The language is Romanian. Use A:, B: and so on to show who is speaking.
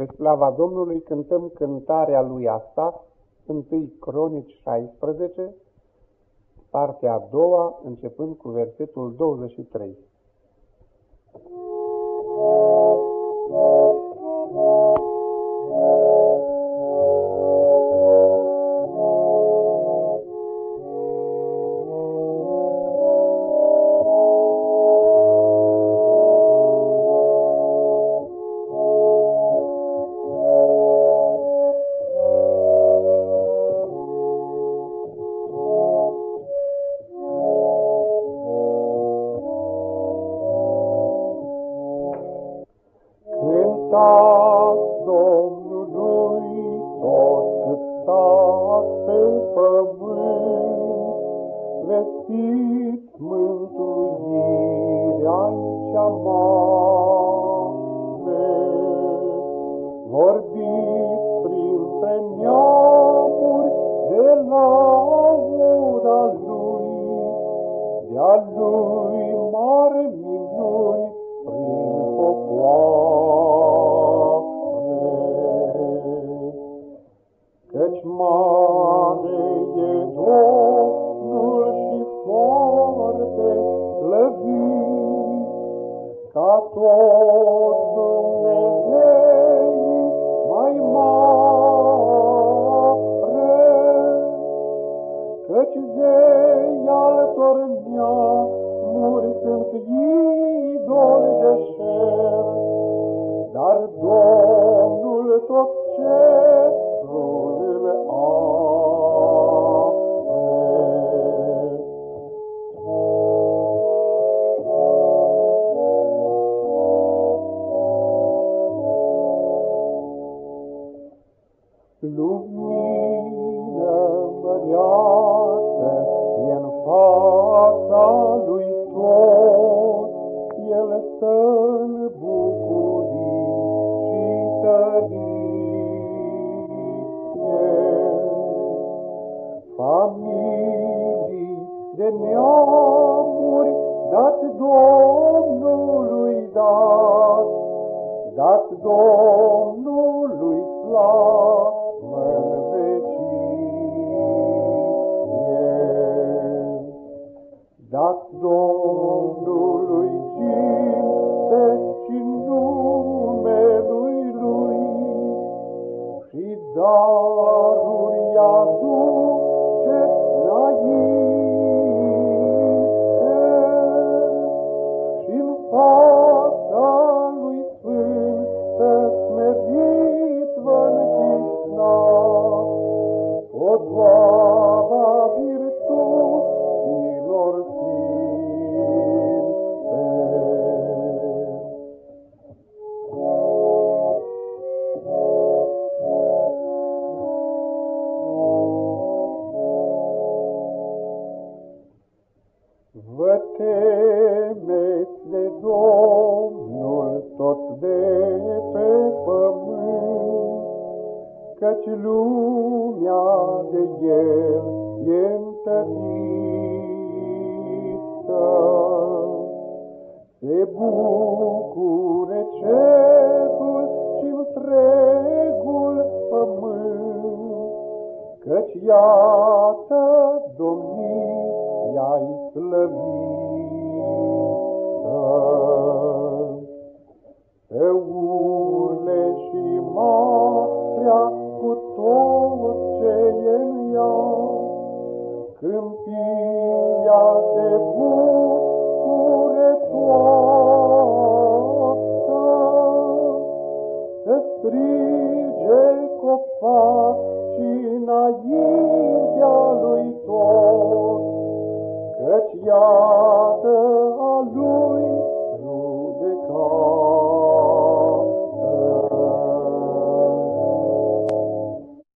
A: Spre slava Domnului cântăm cântarea lui asta, 1 Cronici 16, partea a doua, începând cu versetul 23.
B: Cântați Domnului tot cât stați pe pământ, Vestiți mântuirea cea mare. Vorbiți printre neamuri de lauda Lui, de-a Lui mare minuni Căci mare e Domnul și foarte slăvit, ca toți Dumnezeii mai mare. Căci zei altor neamuri sunt idoli Lumină măreață e în fața lui tot, el stă-n bucurii și tărie. Familii de neamuri, dați Domnului dat, dați Domnului slavă Merci. Temeți de Domnul toți de pe pământ, Căci lumea de El e întărită. Se bucure cerul și întregul pământ, Căci iată domnia-i slăvită. Să Câmpia se bucure toată, Să strige copacii înaintea lui tot, Căci ea